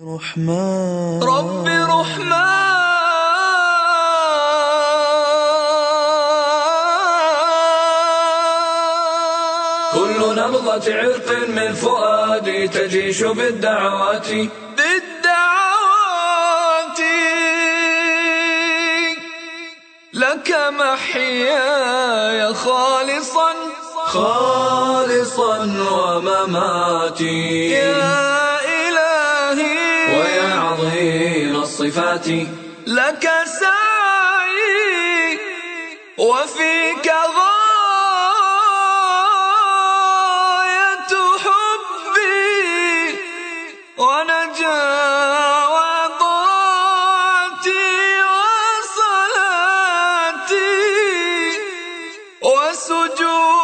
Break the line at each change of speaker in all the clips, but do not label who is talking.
رحمن.
رب رحمن. كل نبضة عرق من فؤادي تجيش بالدعوات. بالدعوات. لك محياي خالصا. خالصا ومماتي. الصفات لك سعي وفيك غاية حبي ونجاة وطاعتي وصلاتي وسجودي.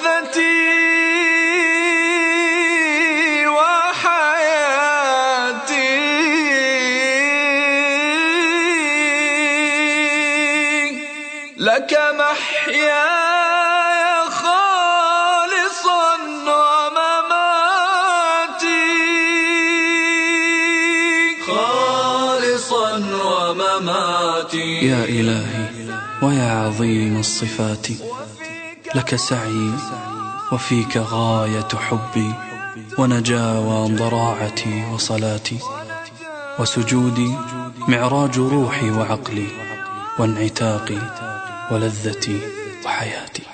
ولذتي وحياتي. لك محياي خالصا ومماتي. خالصا ومماتي.
يا إلهي ويا عظيم الصفات. لك سعي وفيك غاية حبي ونجاوى ضراعتي وصلاتي وسجودي معراج روحي وعقلي وانعتاقي ولذتي وحياتي.